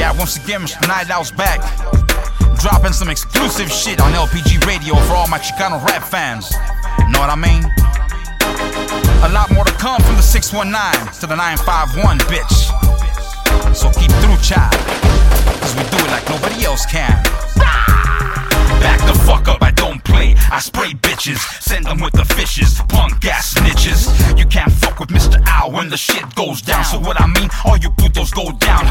Yeah, once again, Mr. Knightowl's back. Dropping some exclusive shit on LPG radio for all my Chicano rap fans. Know what I mean? A lot more to come from the 619 to the 951, bitch. So keep through, child. Cause we do it like nobody else can. Back the fuck up, I don't play. I spray bitches, send them with the fishes. Punk ass snitches. You can't fuck with Mr. When the shit goes down. So what I mean, all you putos go down?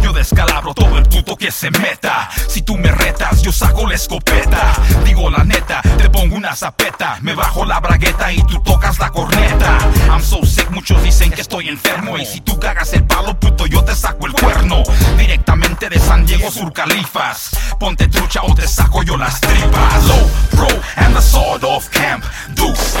Yo descalabro todo el puto que se meta. Si tú me retas, yo saco la escopeta. Digo la neta, te pongo una zapeta. Me bajo la bragueta y tú tocas la corneta. I'm so sick, muchos dicen que estoy enfermo. Y si tú cagas el palo, puto, yo te saco el cuerno. Directamente de San Diego Sur Califas. Ponte trucha o te saco yo las tripas. Low pro and the sawed off camp. Dukes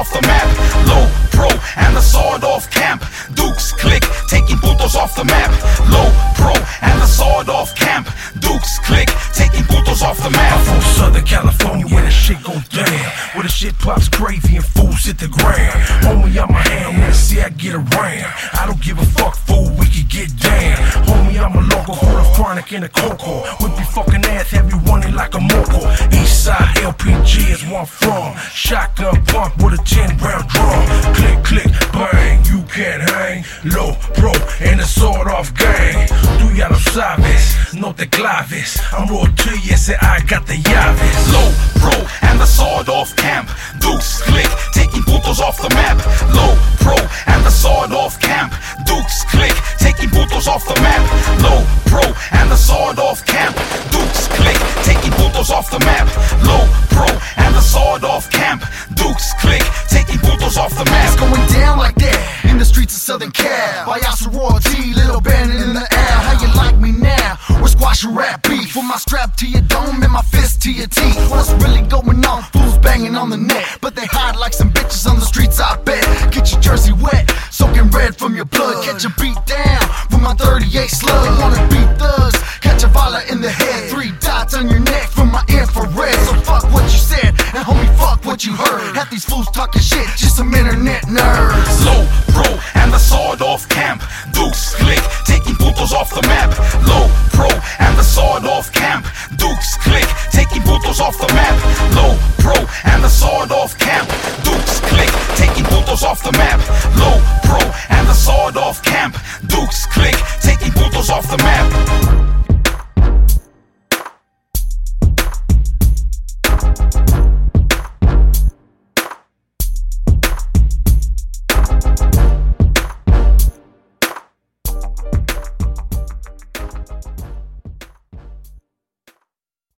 off the map. Low pro and the sword off camp. Dukes click, taking putos off the map. Low pro and the sword off camp. Dukes click, taking putos off the map. I'm from Southern California where the shit goes down. Where the shit pops gravy and fools hit the ground. Homie, I'm a when I get around. I don't give a fuck, fool, we can get down. Homie, I'm a local, hold a chronic in a coco. Whip your fucking ass, have you running like a moco. East side LPG is I'm from. Shotgun pump with a 10 round drum. Click, click, bang, you can't hang. Low pro and a sawed off gang. Tú ya lo sabes, no te claves. I'm raw to you, ese I got the llaves. Off camp. Dukes click, taking putos off the map. Low pro and the sawed off camp. Dukes click, taking putos off the map. It's going down like that in the streets of Southern Cal. By Yasser Royalty, little bandit in the air. How you like me now? We're squashing rap beef with my strap to your dome and my fist to your teeth. What's really going on? Fools banging on the net, but they hide like some bitches on the streets. I bet. Get your jersey wet, soaking red from your blood. Catch a beat down with my 38 slug. Wanna thugs, dollar in the head, three dots on your neck from my infrared. So fuck what you said, and homie, fuck what you heard. Half these fools talking shit, just some internet nerds. Low, bro, and the sword off camp. Dukes click, taking putos off the map. Low, pro and the sword off camp. Dukes click, taking putos off the map.